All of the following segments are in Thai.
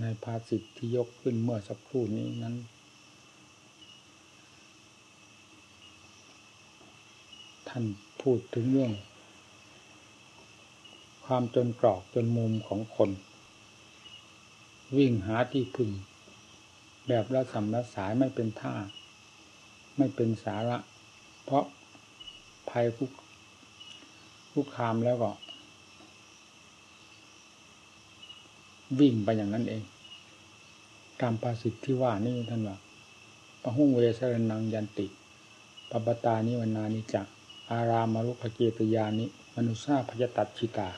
ในภาษิตที่ยกขึ้นเมื่อสักครู่นี้นั้น ท่านพูดถึงเรื่อง ความจนกรอกจนมุมของคน วิ่งหาที่พึ่ง แบบละสัมละสายไม่เป็นท่า ไม่เป็นสาระ เพราะภัยคุกคุกคามแล้วก็ วิ่งไปอย่างนั้นเอง ตามภาษิตที่ว่านี่ท่านว่าปะหุ่งเวสรนังยันติปปตานิวนานิจักอารามรุขเกตยานิมนุษาพยตัดชิตา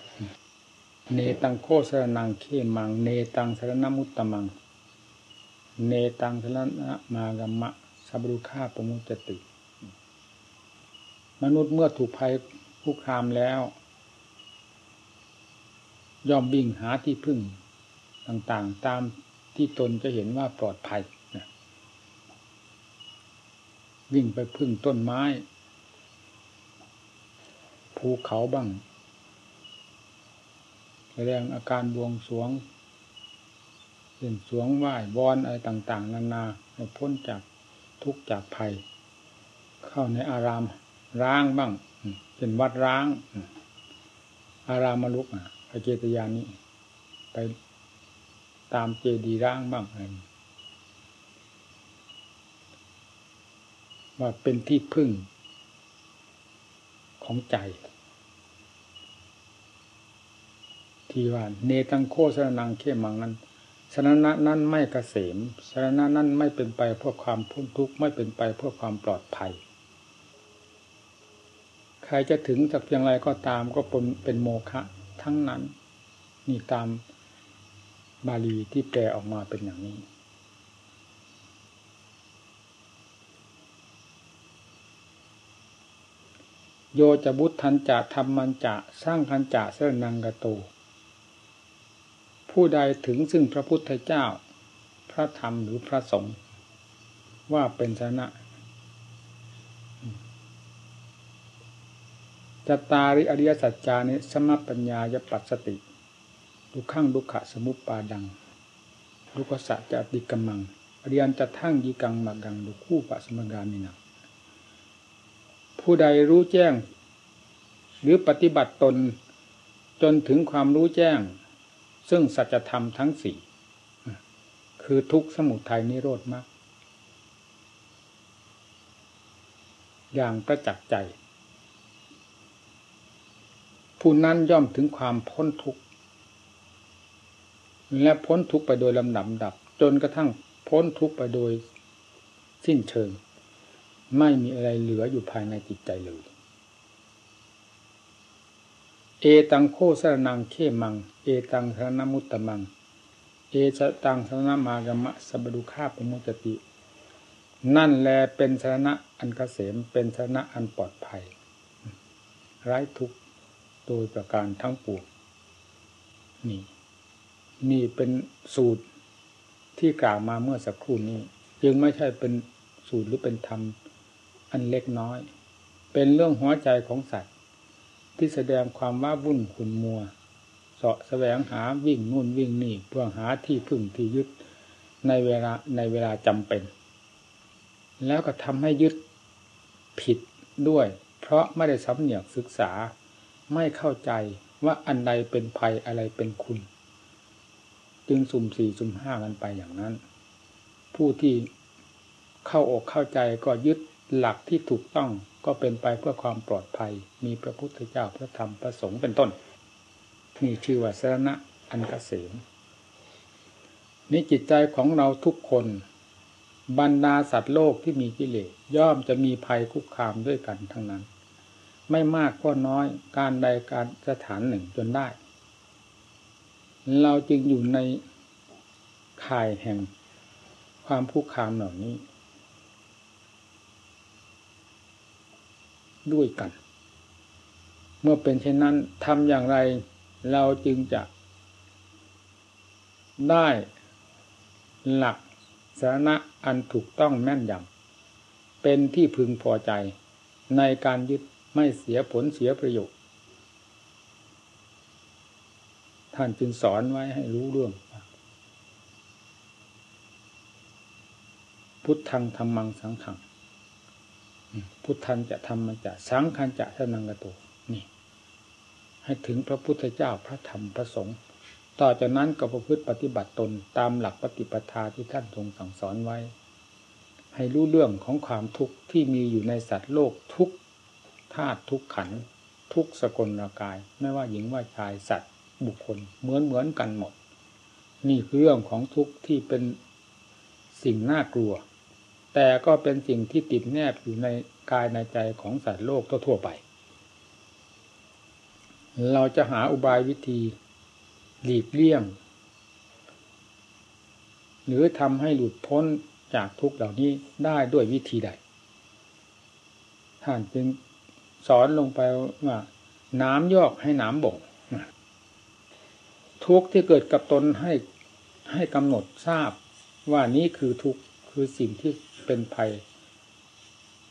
เนตังโคสรนังเขมัง เนตังสรณมุตตมัง เนตังสรณมากรรมะสับรุฆาปมุจติ มนุษย์เมื่อถูกภัยคุกคามแล้ว ยอมวิ่งหาที่พึ่ง ต่างๆ ตามที่ตนจะเห็นว่าปลอดภัยวิ่งไปพึ่งต้นไม้ ภูเขาบ้าง แสดงอาการบวงสวงเล่นสวงไหว้วอนอะไรต่าง ๆ นานาให้พ้นจากทุกข์จากภัย เข้าในอารามร้างบ้างเป็นวัดร้าง อารามมลุกอะเจตยานี้ ไป ตามเจดีร้างบ้างอะไรว่าเป็นที่พึ่งของใจ ที่ว่าเนตังโคสรนังเข้มังนั้นสรณะนั้นไม่เกษมสรณะนั้นไม่เป็นไปเพื่อความพ้นทุกข์ไม่เป็นไปเพื่อความปลอดภัย ใครจะถึงจากเพียงไรก็ตามก็เป็นเป็นโมฆะทั้งนั้นนี่ตาม บาลีที่แปลออกมาเป็นอย่างนี้ โยจะบุตทันจะทำมันจะสร้างคันจะเสนังกโต ผู้ใดถึงซึ่งพระพุทธเจ้า พระธรรมหรือพระสงฆ์ว่าเป็นชนะจตาริอริยสัจจานิสมปัญญายปัสสติ ดุขังดุขะสมุปปาดังดุขสัจะติกมังอริยันจะทั้งยีกังมากังดุคู่ปะสมกามินังผู้ใดรู้แจ้ง หรือปฏิบัติตนจนถึงความรู้แจ้ง ซึ่งสัจธรรมทั้งสี่คือทุกสมุทัยนิโรธมาก อย่างประจักษ์ใจ ผู้นั้นย่อมถึงความพ้นทุกข์ และพ้นทุกไปโดยลำดับดับ จนกระทั่งพ้นทุกไปโดยสิ้นเชิง ไม่มีอะไรเหลืออยู่ภายในจิตใจเลย เอตังโคสรนังเขมัง เอตังสรณมุตตมัง เอสตังสรณมากรมะสบดุคาปมุจติ นั่นแลเป็นสรณะอันกเกษมเป็นสรณะอันปลอดภัย ไร้ทุกโดยประการทั้งปวงนี่ นี่เป็นสูตรที่กล่าวมาเมื่อสักครู่นี้ จึงไม่ใช่เป็นสูตรหรือเป็นธรรมอันเล็กน้อย เป็นเรื่องหัวใจของสัตว์ ที่แสดงความว่าวุ่นขุนมัวเสาะแสวงหาวิ่งนู่นวิ่งนี่เพื่อหาที่พึ่งที่ยึดในเวลาในเวลาจำเป็น แล้วก็ทำให้ยึดผิดด้วย เพราะไม่ได้สำเนียกศึกษาไม่เข้าใจว่าอันใดเป็นภัยอะไรเป็นคุณ จึงสุ่มสี่สุ่มห้ากันไปอย่างนั้น ผู้ที่เข้าอกเข้าใจก็ยึดหลักที่ถูกต้องก็เป็นไปเพื่อความปลอดภัย มีพระพุทธเจ้าพระธรรมพระสงฆ์เป็นต้นนี่ชื่อว่าสรณะอันกเกษมนี่จิตใจของเราทุกคน บรรดาสัตว์โลกที่มีกิเลสย่อมจะมีภัยคุกคามด้วยกันทั้งนั้น ไม่มากก็น้อยการใดการสถานหนึ่งจนได้ เราจึงอยู่ในข่ายแห่งความผู้คามเหล่านี้ ด้วยกัน เมื่อเป็นเช่นนั้นทำอย่างไรเราจึงจะได้หลักสาระอันถูกต้องแม่นยำเป็นที่พึงพอใจในการยึดไม่เสียผลเสียประโยชน์ ท่านจึงสอนไว้ให้รู้เรื่อง พุทธังธรรมังสังขัง พุทธันจะทำมันจะสังขันจะสนังกโตนี่ ให้ถึงพระพุทธเจ้าพระธรรมพระสงฆ์ต่อจากนั้นก็ประพฤติปฏิบัติตนตามหลักปฏิปทาที่ท่านทรงสั่งสอนไว้ ให้รู้เรื่องของความทุกข์ที่มีอยู่ในสัตว์โลกทุกธาตุทุกขัน ทุกสกลกาย ไม่ว่าหญิงว่าชายสัตว์ บุคคลเหมือนเหมือนกันหมด นี่คือเรื่องของทุกข์ที่เป็นสิ่งน่ากลัว แต่ก็เป็นสิ่งที่ติดแนบอยู่ในกายในใจของสัตว์โลกทั่วไป เราจะหาอุบายวิธีหลีกเลี่ยง หรือทำให้หลุดพ้นจากทุกเหล่านี้ได้ด้วยวิธีใด ท่านจึงสอนลงไปว่าน้ำยอกให้น้ำบ่ง ทุกข์ที่เกิดกับตนให้ให้กำหนดทราบว่านี้คือทุกข์คือสิ่งที่เป็นภัย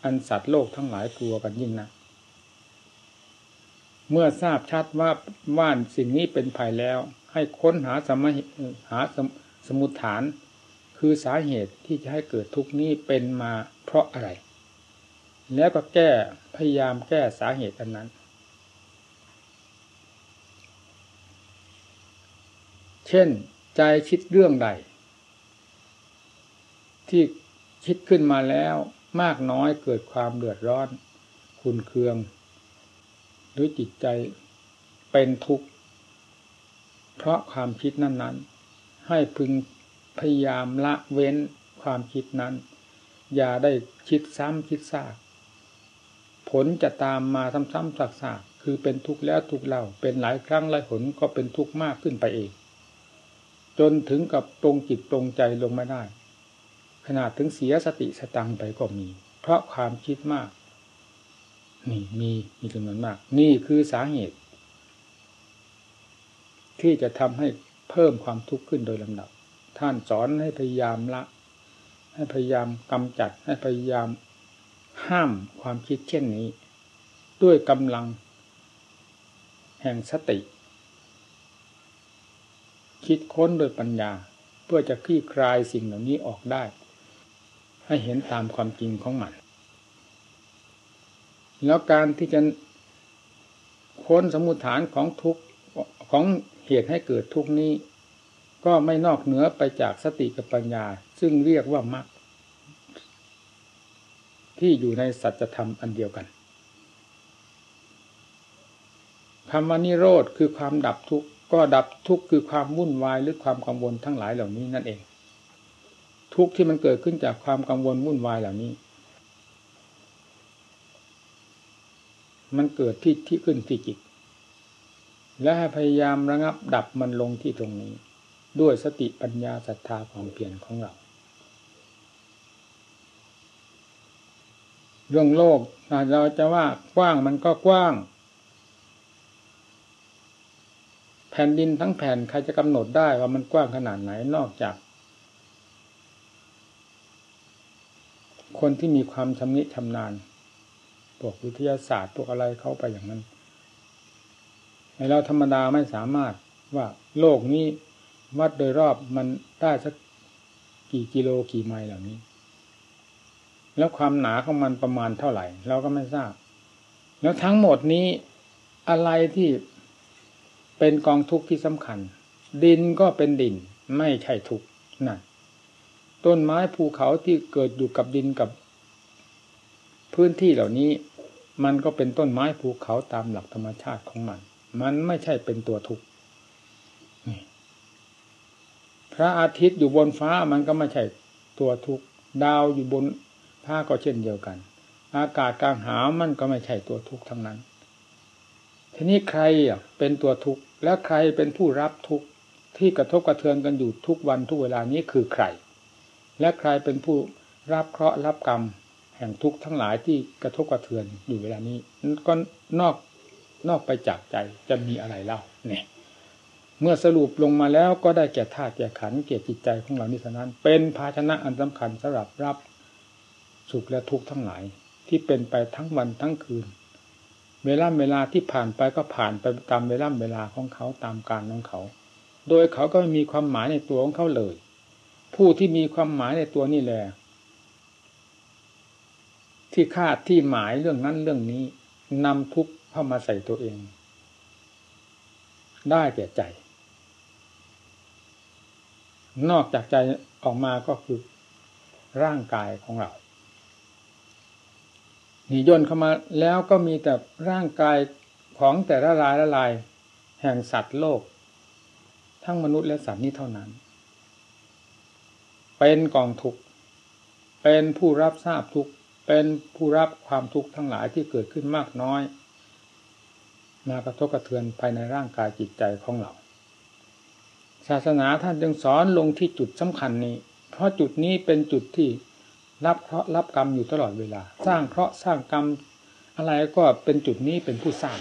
อันสัตว์โลกทั้งหลายกลัวกันยิ่งนะเมื่อทราบชัดว่าว่านสิ่งนี้เป็นภัยแล้ว ให้ค้นหาสมหาสสมุทฐาน คือสาเหตุที่จะให้เกิดทุกนี้เป็นมาเพราะอะไร แล้วก็แก้พยายามแก้สาเหตุอันนั้น เช่นใจคิดเรื่องใด ที่คิดขึ้นมาแล้วมากน้อยเกิดความเดือดร้อน คุณเคือง หรือจิตใจเป็นทุกข์ เพราะความคิดนั้น ๆ ให้พึงพยายามละเว้นความคิดนั้น อย่าได้คิดซ้ำคิดซากผลจะตามมาซ้ำๆซากๆคือเป็นทุกข์แล้วทุกข์เล่าเป็นหลายครั้งหลายผลก็เป็นทุกข์มากขึ้นไปเอง จนถึงกับตรงจิตตรงใจลงไม่ได้ ขนาดถึงเสียสติสตังไปก็มี เพราะความคิดมาก นี่มีมีจำนวนมาก นี่คือสาเหตุ ที่จะทำให้เพิ่มความทุกข์ขึ้นโดยลำดับ ท่านสอนให้พยายามละ ให้พยายามกำจัด ให้พยายามห้ามความคิดเช่นนี้ ด้วยกำลัง แห่งสติ คิดค้นโดยปัญญา เพื่อจะคลี่คลายสิ่งเหล่านี้ออกได้ ให้เห็นตามความจริงของมัน แล้วการที่จะค้นสมุทฐานของทุกของเหตุให้เกิดทุกนี้ ก็ไม่นอกเหนือไปจากสติกับปัญญา ซึ่งเรียกว่ามรรคที่อยู่ในสัจธรรมอันเดียวกันคำว่านิโรธคือความดับทุกข์ ก็ดับทุกข์คือความวุ่นวายหรือความกังวลทั้งหลายเหล่านี้นั่นเอง ทุกข์ที่มันเกิดขึ้นจากความกังวลวุ่นวายเหล่านี้ มันเกิดที่ที่ขึ้นที่จิต และให้พยายามระงับดับมันลงที่ตรงนี้ ด้วยสติปัญญาศรัทธาความเปลี่ยนของเรา เรื่องโลกเราจะว่ากว้างมันก็กว้าง แผ่นดินทั้งแผ่นใครจะกำหนดได้ว่ามันกว้างขนาดไหนนอกจาก คนที่มีความชำนิชำนาญพวกวิทยาศาสตร์พวกอะไรเข้าไปอย่างนั้นในเราธรรมดาไม่สามารถว่าโลกนี้วัดโดยรอบมันได้สักกี่กิโลกี่ไมล์เหล่านี้ แล้วความหนาของมันประมาณเท่าไหร่ เราก็ไม่ทราบ แล้วทั้งหมดนี้อะไรที่ เป็นกองทุกข์ที่สำคัญ ดินก็เป็นดิน ไม่ใช่ทุกข์นั่นต้นไม้ภูเขาที่เกิดอยู่กับดินกับ พื้นที่เหล่านี้ มันก็เป็นต้นไม้ภูเขาตามหลักธรรมชาติของมัน มันไม่ใช่เป็นตัวทุกข์พระอาทิตย์อยู่บนฟ้ามันก็ไม่ใช่ตัวทุกข์ดาวอยู่บนผ้าก็เช่นเดียวกัน อากาศกลางหาวมันก็ไม่ใช่ตัวทุกข์ทั้งนั้น ทีนี้ใครอะเป็นตัวทุกข์ และใครเป็นผู้รับทุกข์ที่กระทบกระเทือนกันอยู่ทุกวันทุกเวลานี้คือใคร และใครเป็นผู้รับเคราะห์รับกรรม แห่งทุกข์ทั้งหลายที่กระทบกระเทือนอยู่เวลานี้ก็นอกนอกไปจากใจจะมีอะไรเล่าเนี่ยเมื่อสรุปลงมาแล้วก็ได้แก่ธาตุแก่ขันเกี่ยจิตใจของเรานี้เท่านั้น เป็นภาชนะอันสำคัญสำหรับรับสุขและทุกข์ทั้งหลายที่เป็นไปทั้งวันทั้งคืน เวลาเวลาที่ผ่านไปก็ผ่านไปตามเวลาเวลาของเขาตามการของเขา โดยเขาก็ไม่มีความหมายในตัวของเขาเลย ผู้ที่มีความหมายในตัวนี่แหละที่คาดที่หมายเรื่องนั้นเรื่องนี้นำทุกข์เข้ามาใส่ตัวเอง ได้แก่ใจ นอกจากใจออกมาก็คือร่างกายของเรา นี่ย่นเข้ามาแล้วก็มีแต่ร่างกายของแต่ละลายละลายแห่งสัตว์โลก ทั้งมนุษย์และสัตว์นี้เท่านั้น เป็นกองทุกข์เป็นผู้รับทราบทุกข์เป็นผู้รับความทุกข์ทั้งหลายที่เกิดขึ้นมากน้อย มากระทบกระเทือนภายในร่างกายจิตใจของเรา ศาสนาท่านจึงสอนลงที่จุดสำคัญนี้ เพราะจุดนี้เป็นจุดที่ รับเคราะห์รับกรรมอยู่ตลอดเวลา สร้างเคราะห์สร้างกรรมอะไรก็เป็นจุดนี้เป็นผู้สร้าง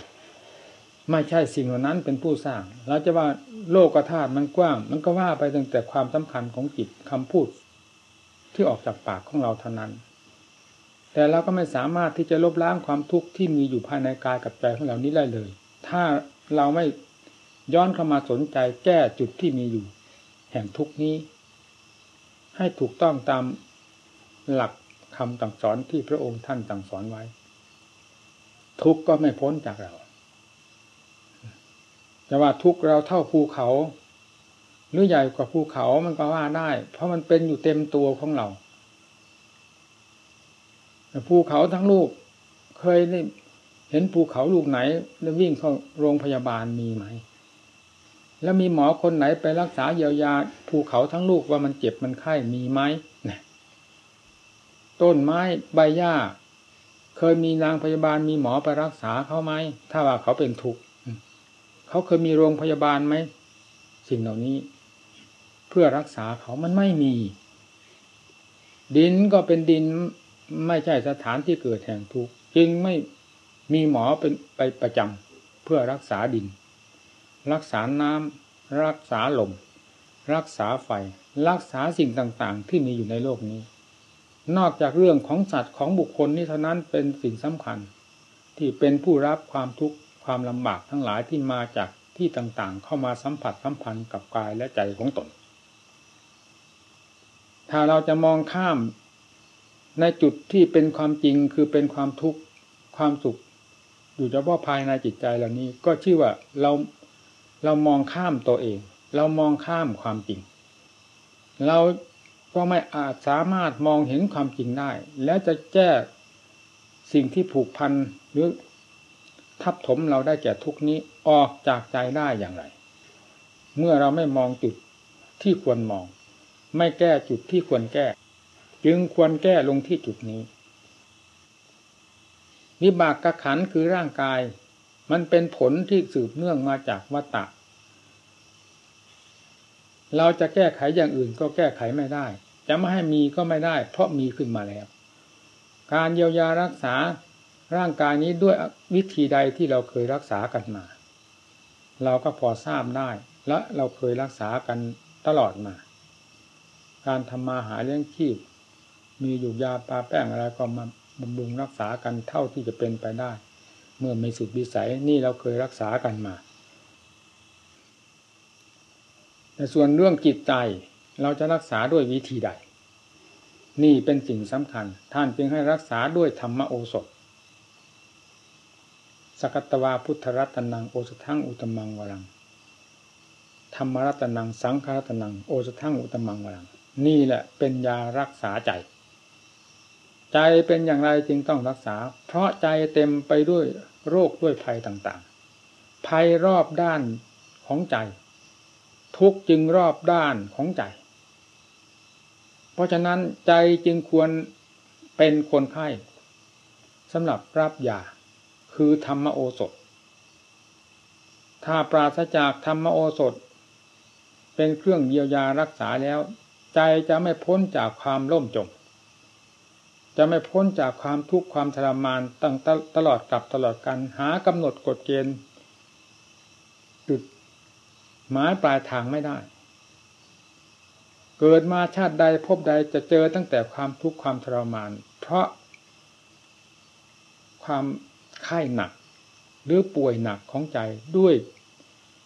ไม่ใช่สิ่งเหล่านั้นเป็นผู้สร้างเราจะว่าโลกธาตุมันกว้าง มันก็ว่าไปตั้งแต่ความสำคัญของจิตคำพูด ที่ออกจากปากของเราเท่านั้น แต่เราก็ไม่สามารถที่จะลบล้างความทุกข์ที่มีอยู่ภายในกายกับใจของเรานี้ได้เลย ถ้าเราไม่ย้อนเข้ามาสนใจแก้จุดที่มีอยู่ แห่งทุกนี้ ให้ถูกต้องตาม หลักคำต่างสอนที่พระองค์ท่านต่างสอนไว้ ทุกก็ไม่พ้นจากเราจะว่าทุกเราเท่าภูเขา หรือใหญ่กว่าภูเขามันก็ว่าได้ เพราะมันเป็นอยู่เต็มตัวของเราภูเขาทั้งลูก เคยได้เห็นภูเขาลูกไหน แล้ววิ่งเข้าโรงพยาบาลมีไหม แล้วมีหมอคนไหนไปรักษาเยียวยาภูเขาทั้งลูกว่ามันเจ็บมันไข้มีไหม ต้นไม้ใบหญ้า เคยมีนางพยาบาลมีหมอไปรักษาเขาไหม ถ้าว่าเขาเป็นทุกข์เขาเคยมีโรงพยาบาลไหม สิ่งเหล่านี้ เพื่อรักษาเขามันไม่มี ดินก็เป็นดินไม่ใช่สถานที่เกิดแห่งทุกข์จึงไม่มีหมอเป็นไปประจำเพื่อรักษาดิน รักษาน้ำรักษาลม รักษาไฟ รักษาสิ่งต่างๆ ที่มีอยู่ในโลกนี้ นอกจากเรื่องของสัตว์ของบุคคลนี้เท่านั้นเป็นสิ่งสำคัญ ที่เป็นผู้รับความทุกข์ความลำบากทั้งหลายที่มาจากที่ต่างๆ เข้ามาสัมผัสสัมพันธ์กับกายและใจของตน ถ้าเราจะมองข้ามในจุดที่เป็นความจริงคือเป็นความทุกข์ความสุข อยู่เฉพาะภายในจิตใจเหล่านี้ก็ชื่อว่าเราเรามองข้ามตัวเอง เรามองข้ามความจริง เรา ก็ไม่อาจสามารถมองเห็นความจริงได้ แล้วจะแก้สิ่งที่ผูกพันหรือทับถมเราได้แก่ทุกนี้ออกจากใจได้อย่างไร เมื่อเราไม่มองจุดที่ควรมอง ไม่แก้จุดที่ควรแก้ จึงควรแก้ลงที่จุดนี้ วิบากกระขันคือร่างกาย มันเป็นผลที่สืบเนื่องมาจากวัตตะเราจะแก้ไขอย่างอื่นก็แก้ไขไม่ได้ จะไม่ให้มีก็ไม่ได้ เพราะมีขึ้นมาแล้ว การเยียวยารักษาร่างกายนี้ด้วยวิธีใดที่เราเคยรักษากันมา เราก็พอทราบได้ และเราเคยรักษากันตลอดมา การทำมาหาเลี้ยงชีพ มีอยู่ยาปลาแป้งอะไรก็มาบำรุงรักษากันเท่าที่จะเป็นไปได้ เมื่อไม่สุดวิสัยนี่เราเคยรักษากันมาแต่ส่วนเรื่องจิตใจ เราจะรักษาด้วยวิธีใด นี่เป็นสิ่งสำคัญ ท่านจึงให้รักษาด้วยธรรมโอสถ สกัตวาพุทธรัตนังโอสถังอุตมังวรัง ธรรมรัตนังสังฆรัตนังโอสถังอุตมังวรัง นี่แหละเป็นยารักษาใจ ใจเป็นอย่างไรจึงต้องรักษา เพราะใจเต็มไปด้วยโรคด้วยภัยต่างๆ ภัยรอบด้านของใจ ทุกจึงรอบด้านของใจ เพราะฉะนั้นใจจึงควรเป็นคนไข้สำหรับรับยาคือธรรมโอสถ ถ้าปราศจากธรรมโอสถ เป็นเครื่องเยียวยารักษาแล้ว ใจจะไม่พ้นจากความล่มจม จะไม่พ้นจากความทุกข์ความทรมานตั้งตลอดกับตลอดกันหากำหนดกฎเกณฑ์จุดหมายปลายทางไม่ได้ เกิดมาชาติใดพบใดจะเจอตั้งแต่ความทุกข์ความทรมาน เพราะ ความไข้หนัก หรือป่วยหนักของใจด้วย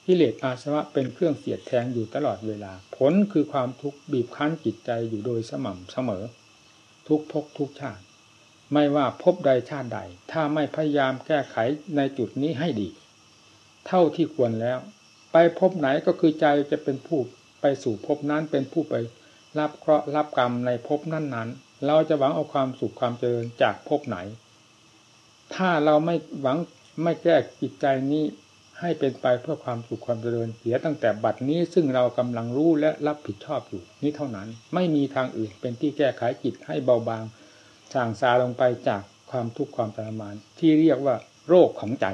กิเลสอาสวะเป็นเครื่องเสียดแทงอยู่ตลอดเวลา ผลคือความทุกข์บีบคั้นจิตใจอยู่โดยสม่ำเสมอ ทุกภพทุกชาติ ไม่ว่าพบใดชาติใด ถ้าไม่พยายามแก้ไขในจุดนี้ให้ดี เท่าที่ควรแล้ว ไปพบไหนก็คือใจจะเป็นผู้ ไปสู่ภพนั้นเป็นผู้ไปรับเคราะห์รับกรรมในภพนั้นนั้นเราจะหวังเอาความสุขความเจริญจากภพไหน ถ้าเราไม่หวังไม่แก้จิตใจนี้ให้เป็นไปเพื่อความสุขความเจริญเสียตั้งแต่บัดนี้ซึ่งเรากำลังรู้และรับผิดชอบอยู่นี้เท่านั้น ไม่มีทางอื่นเป็นที่แก้ไขจิตให้เบาบางจางซาลงไปจากความทุกข์ความทรมาน ที่เรียกว่า โรคของใจ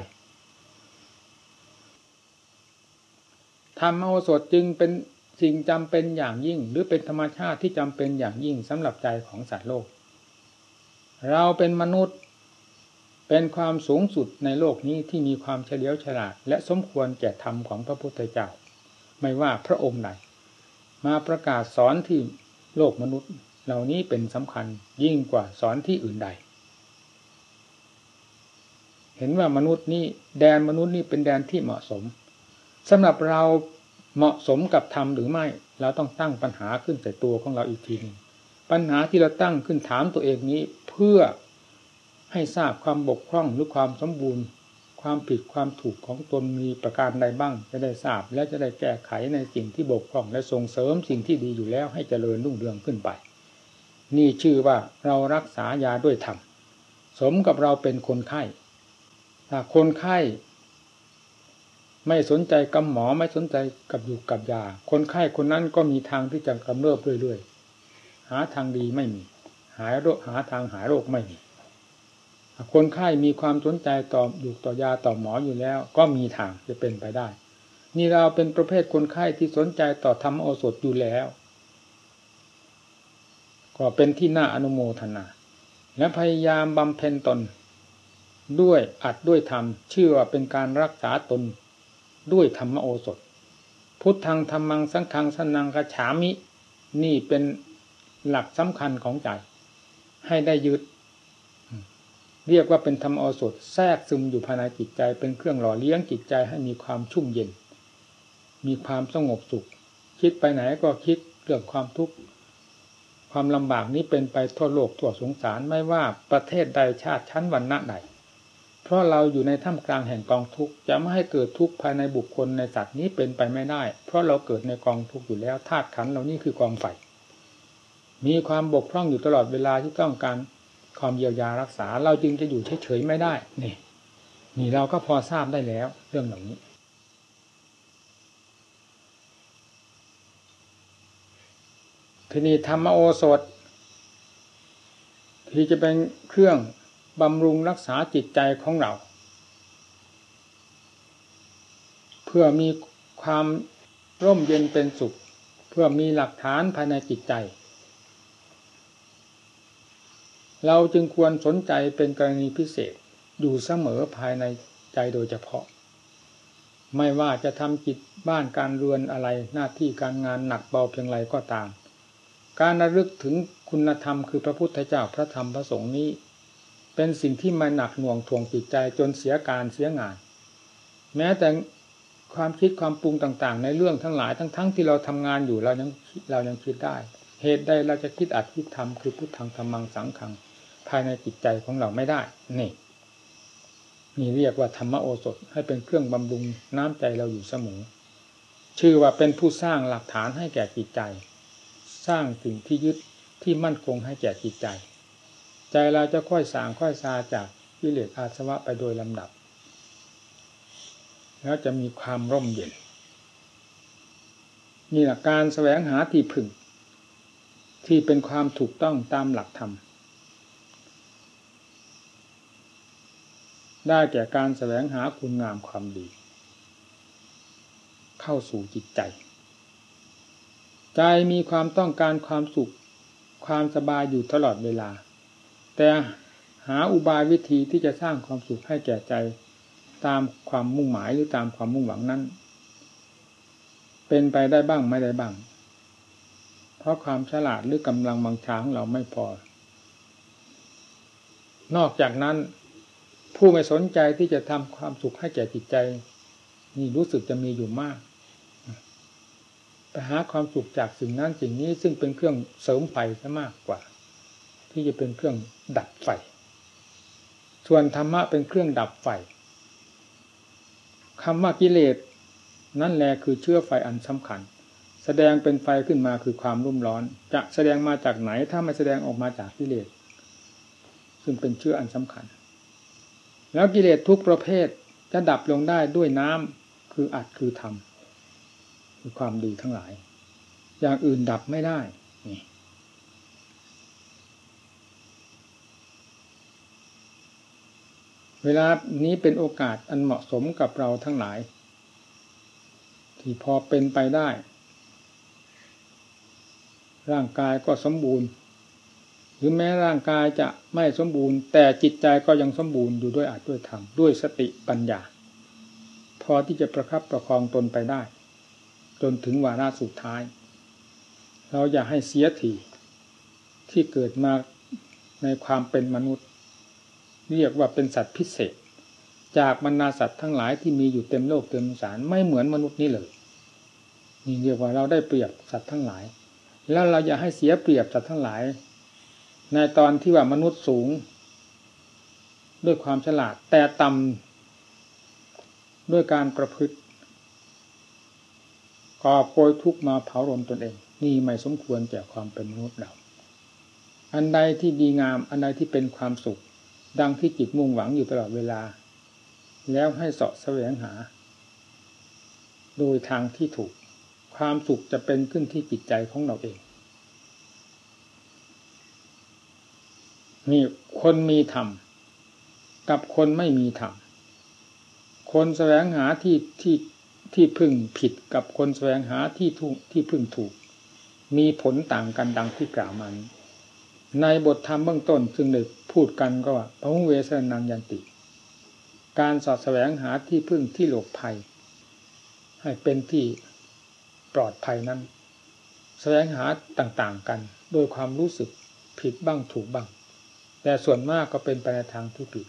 ธรรมโอสถจึงเป็น สิ่งจำเป็นอย่างยิ่ง หรือเป็นธรรมชาติที่จำเป็นอย่างยิ่งสำหรับใจของสัตว์โลก เราเป็นมนุษย์ เป็นความสูงสุดในโลกนี้ที่มีความเฉลียวฉลาด และสมควรแก่ธรรมของพระพุทธเจ้า ไม่ว่าพระองค์ใดมาประกาศสอนที่โลกมนุษย์เหล่านี้เป็นสำคัญยิ่งกว่าสอนที่อื่นใด เห็นว่ามนุษย์นี่แดนมนุษย์นี่เป็นแดนที่เหมาะสมสำหรับเรา เหมาะสมกับธรรมหรือไม่ เราต้องตั้งปัญหาขึ้นแต่ตัวของเราอีกทีนึงปัญหาที่เราตั้งขึ้นถามตัวเองนี้เพื่อให้ทราบความบกพร่องหรือความสมบูรณ์ ความผิดความถูกของตนมีประการใดบ้าง จะได้ทราบและจะได้แก้ไขในสิ่งที่บกพร่องและส่งเสริมสิ่งที่ดีอยู่แล้วให้เจริญรุ่งเรืองขึ้นไป นี่ชื่อว่าเรารักษายาด้วยธรรมสมกับเราเป็นคนไข้ถ้าคนไข้ ไม่สนใจกับหมอไม่สนใจกับอยู่กับยา คนไข้คนนั้นก็มีทางที่จะกำเริบเรื่อยๆหาทางดีไม่มี หายโรคหาทางหายโรคไม่มีคนไข้มีความสนใจต่ออยู่ต่อยาต่อหมออยู่แล้ว ก็มีทางจะเป็นไปได้ นี่เราเป็นประเภทคนไข้ที่สนใจต่อธรรมโอสถอยู่แล้ว ก็เป็นที่น่าอนุโมทนา และพยายามบำเพ็ญตน ด้วยอัดด้วยธรรมเชื่อว่าเป็นการรักษาตน ด้วยธรรมโอสถ พุทธังธรรมังสังฆังสนังกระฉามิ นี่เป็นหลักสำคัญของใจ ให้ได้ยึด เรียกว่าเป็นธรรมโอสดแทรกซึมอยู่ภายในจิตใจ เป็นเครื่องหล่อเลี้ยงจิตใจให้มีความชุ่มเย็น มีความสงบสุข คิดไปไหนก็คิดเรื่องความทุกข์ความลำบากนี้เป็นไปทั่วโลกทั่วสงสารไม่ว่าประเทศใดชาติชั้นวรรณะใด เพราะเราอยู่ในท่ามกลางแห่งกองทุกข์จะไม่ให้เกิดทุกข์ภายในบุคคลในสัตว์นี้เป็นไปไม่ได้ เพราะเราเกิดในกองทุกข์อยู่แล้วธาตุขันเหล่านี้คือกองไฟมีความบกพร่องอยู่ตลอดเวลาที่ต้องการความเยียวยารักษา เราจึงจะอยู่เฉยๆไม่ได้นี่นี่เราก็พอทราบได้แล้ว เรื่องเหล่านี้ ทีนี้ธรรมโอสถ ที่จะเป็นเครื่อง บำรุงรักษาจิตใจของเรา เพื่อมีความร่มเย็นเป็นสุข เพื่อมีหลักฐานภายในจิตใจ เราจึงควรสนใจเป็นกรณีพิเศษอยู่เสมอภายในใจโดยเฉพาะ ไม่ว่าจะทำจิตบ้านการเรือนอะไรหน้าที่การงานหนักเบาเพียงไรก็ตาม การระลึกถึงคุณธรรมคือพระพุทธเจ้าพระธรรมพระสงฆ์นี้ เป็นสิ่งที่มาหนักหน่วงทวงจิตใจจนเสียการเสียงาน แม้แต่ความคิดความปรุงต่างๆ ในเรื่องทั้งหลายทั้งๆทที่เราทำงานอยู่เรายังเรายังคิดได้ เหตุใดเราจะคิดอัดคิดทำคือพุทธังธรรมังสังขัง ภายในจิตใจของเราไม่ได้นี่นี่เรียกว่าธรรมโอสถให้เป็นเครื่องบำรุงน้ำใจเราอยู่เสมอ ชื่อว่าเป็นผู้สร้างหลักฐานให้แก่จิตใจ สร้างสิ่งที่ยึดที่มั่นคงให้แก่จิตใจ ใจเราจะค่อยสางค่อยซาจากวิเลศอาสวะไปโดยลำดับ แล้วจะมีความร่มเย็นนี่แหละการแสวงหาที่พึ่ง ที่เป็นความถูกต้องตามหลักธรรม ได้แก่การแสวงหาคุณงามความดี เข้าสู่จิตใจ ใจมีความต้องการความสุข ความสบายอยู่ตลอดเวลา แต่หาอุบายวิธีที่จะสร้างความสุขให้แก่ใจ ตามความมุ่งหมายหรือตามความมุ่งหวังนั้น เป็นไปได้บ้างไม่ได้บ้าง เพราะความฉลาดหรือกำลังบางช้างเราไม่พอ นอกจากนั้น ผู้ไม่สนใจที่จะทำความสุขให้แก่จิตใจ นี่รู้สึกจะมีอยู่มากไปหาความสุขจากสิ่งนั้นสิ่งนี้ซึ่งเป็นเครื่องเสริมไฟซะมากกว่า ที่จะเป็นเครื่องดับไฟ ส่วนธรรมะเป็นเครื่องดับไฟคำว่ากิเลสนั่นแหละคือเชื้อไฟอันสำคัญ แสดงเป็นไฟขึ้นมาคือความรุ่มร้อน จะแสดงมาจากไหนถ้าไม่แสดงออกมาจากกิเลสซึ่งเป็นเชื้ออันสำคัญ แล้วกิเลสทุกประเภทจะดับลงได้ด้วยน้ำคืออัดคือธรรมคือความดีทั้งหลาย อย่างอื่นดับไม่ได้นี่ เวลานี้เป็นโอกาสอันเหมาะสมกับเราทั้งหลาย ที่พอเป็นไปได้ ร่างกายก็สมบูรณ์ หรือแม้ร่างกายจะไม่สมบูรณ์ แต่จิตใจก็ยังสมบูรณ์อยู่ด้วยอาจด้วยธรรมด้วยสติปัญญา พอที่จะประคับประคองตนไปได้ จนถึงวาระสุดท้าย เราอย่าให้เสียทีที่เกิดมาในความเป็นมนุษย์ เรียกว่าเป็นสัตว์พิเศษ จากบรรดาสัตว์ทั้งหลายที่มีอยู่เต็มโลกเต็มสารไม่เหมือนมนุษย์นี้เลยนี่เรียกว่าเราได้เปรียบสัตว์ทั้งหลาย แล้วเราอย่าให้เสียเปรียบสัตว์ทั้งหลาย ในตอนที่ว่ามนุษย์สูง ด้วยความฉลาดแต่ต่ำด้วยการประพฤติก่อโกยทุกมาเผารมตนเอง นี่ไม่สมควรแก่ความเป็นมนุษย์เราอันใดที่ดีงามอันใดที่เป็นความสุข ดังที่จิตมุ่งหวังอยู่ตลอดเวลา แล้วให้เสาะแสวงหา โดยทางที่ถูก ความสุขจะเป็นขึ้นที่จิตใจของเราเอง นี่คนมีธรรมกับคนไม่มีธรรม คนแสวงหาที่ที่ที่พึ่งผิดกับคนแสวงหาที่ถูกที่พึ่งถูก มีผลต่างกันดังที่กล่าวมานี้ ในบทธรรมเบื้องต้นซึ่งได้พูดกันก็ว่าพระหุเวสนังยันติ การสอดแสวงหาที่พึ่งที่หลบภัย ให้เป็นที่ปลอดภัยนั้น แสวงหาต่างๆกันโดยความรู้สึกผิดบ้างถูกบ้าง แต่ส่วนมากก็เป็นไปในทางที่ผิด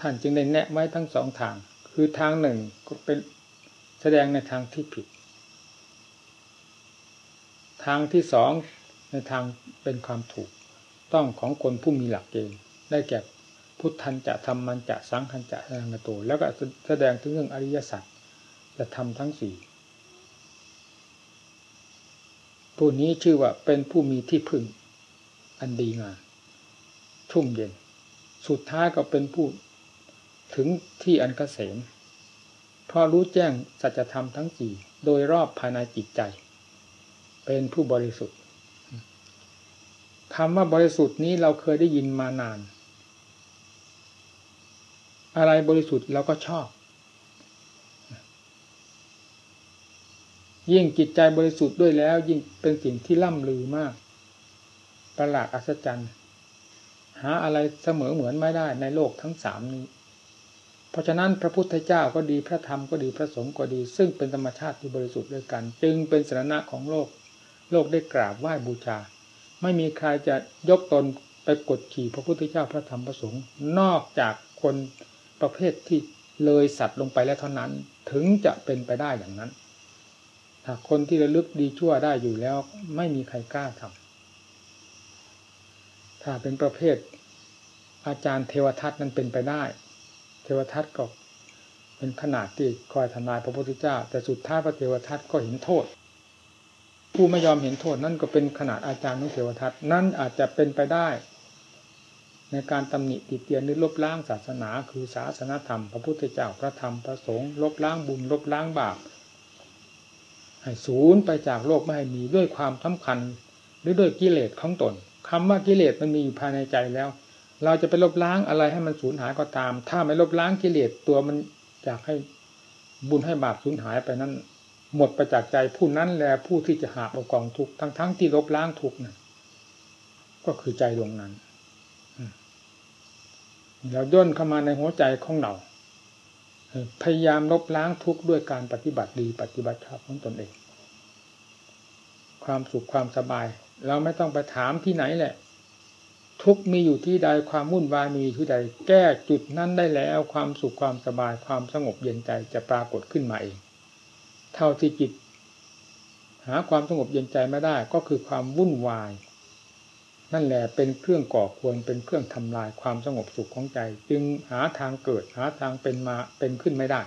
ท่านจึงได้แนะไว้ทั้งสองทาง คือทางหนึ่งก็เป็นแสดงในทางที่ผิด ทางที่สอง ในทางเป็นความถูก ต้องของคนผู้มีหลักเกณฑ์ได้แก่พุทธันจะทำมันจะสังคันจะสังกโตแล้วก็แสดงถึงเรื่องอริยสัจจะทำทั้งสี่ผู้นี้ชื่อว่าเป็นผู้มีที่พึ่ง อันดีงามชุ่มเย็น สุดท้ายก็เป็นผู้ถึงที่อันกเกษมเพราะรู้แจ้งสัจธรรมทั้งสี่โดยรอบภายในจิตใจ เป็นผู้บริสุทธิ์ คำว่าบริสุทธิ์นี้เราเคยได้ยินมานาน อะไรบริสุทธิ์เราก็ชอบ ยิ่งจิตใจบริสุทธิ์ด้วยแล้ว ยิ่งเป็นสิ่งที่ล่ำลือมาก ประหลาดอัศจรรย์ หาอะไรเสมอเหมือนไม่ได้ในโลกทั้งสามนี้ เพราะฉะนั้นพระพุทธเจ้าก็ดีพระธรรมก็ดีพระสงฆ์ก็ดี ซึ่งเป็นธรรมชาติที่บริสุทธิ์ด้วยกัน จึงเป็นสาระของโลก โลกได้กราบไหว้บูชา ไม่มีใครจะยกตนไปกดขี่พระพุทธเจ้าพระธรรมพระสงฆ์นอกจากคนประเภทที่เลยสัตว์ลงไปแล้วเท่านั้น ถึงจะเป็นไปได้อย่างนั้นถ้าคนที่ระลึกดีชั่วได้อยู่แล้ว ไม่มีใครกล้าทำถ้าเป็นประเภท อาจารย์เทวทัตนั้นเป็นไปได้ เทวทัตก็เป็นขนาดที่คอยทำลายพระพุทธเจ้า แต่สุดท้ายพระเทวทัตก็เห็นโทษ ผู้ไม่ยอมเห็นโทษนั่นก็เป็นขนาดอาจารย์ของเทวทัตนั่นอาจจะเป็นไปได้ ในการตำหนิติเตียนหรือลบล้างศาสนา คือศาสนาธรรม พระพุทธเจ้าพระธรรมพระสงฆ์ลบล้างบุญลบล้างบาปให้สูญไปจากโลกไม่ให้มีด้วยความสำคัญ หรือด้วยกิเลสของตนคำว่ากิเลสมันมีอยู่ภายในใจแล้ว เราจะไปลบล้างอะไรให้มันสูญหายก็ตาม ถ้าไม่ลบล้างกิเลสตัวมันอยากให้บุญให้บาปสูญหายไปนั้น หมดประจากใจผู้นั้นแลผู้ที่จะหาเอากองทุกทั้งทั้งที่ลบล้างทุกนะก็คือใจดวงนั้นเราย่นเข้ามาในหัวใจของเราพยายามลบล้างทุกข์ด้วยการปฏิบัติดีปฏิบัติชอบของตนเอง ความสุขความสบาย เราไม่ต้องไปถามที่ไหนแหละ ทุกมีอยู่ที่ใดความวุ่นวายมีที่ใด แก้จุดนั้นได้แล้ว ความสุขความสบายความสงบเย็นใจจะปรากฏขึ้นมาเอง เท่าที่จิต หาความสงบเย็นใจไม่ได้ก็คือความวุ่นวาย นั่นแหละเป็นเครื่องก่อควรเป็นเครื่องทำลายความสงบสุขของใจ จึงหาทางเกิดหาทางเป็นมาเป็นขึ้นไม่ได้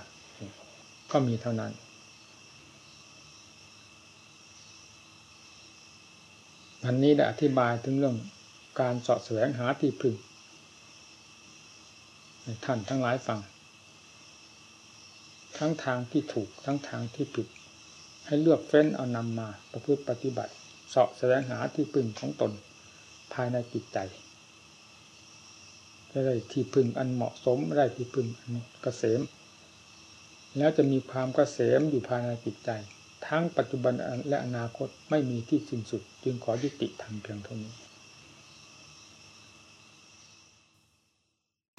ก็มีเท่านั้นวันนี้ได้อธิบายถึงเรื่องการเสาะแสวงหาที่พึ่งท่านทั้งหลายฟัง ทั้งทางที่ถูกทั้งทางที่ผิด ให้เลือกเฟ้นเอานำมาประพฤติปฏิบัติเสาะแสวงหาที่พึ่งของตน ภายในจิตใจจะได้ที่พึ่งอันเหมาะสมได้ที่พึ่งอันเกษม แล้วจะมีความเกษมอยู่ภายในจิตใจ ทั้งปัจจุบันและอนาคตไม่มีที่สิ้นสุด จึงขอยุติธรรมเพียงเท่านี้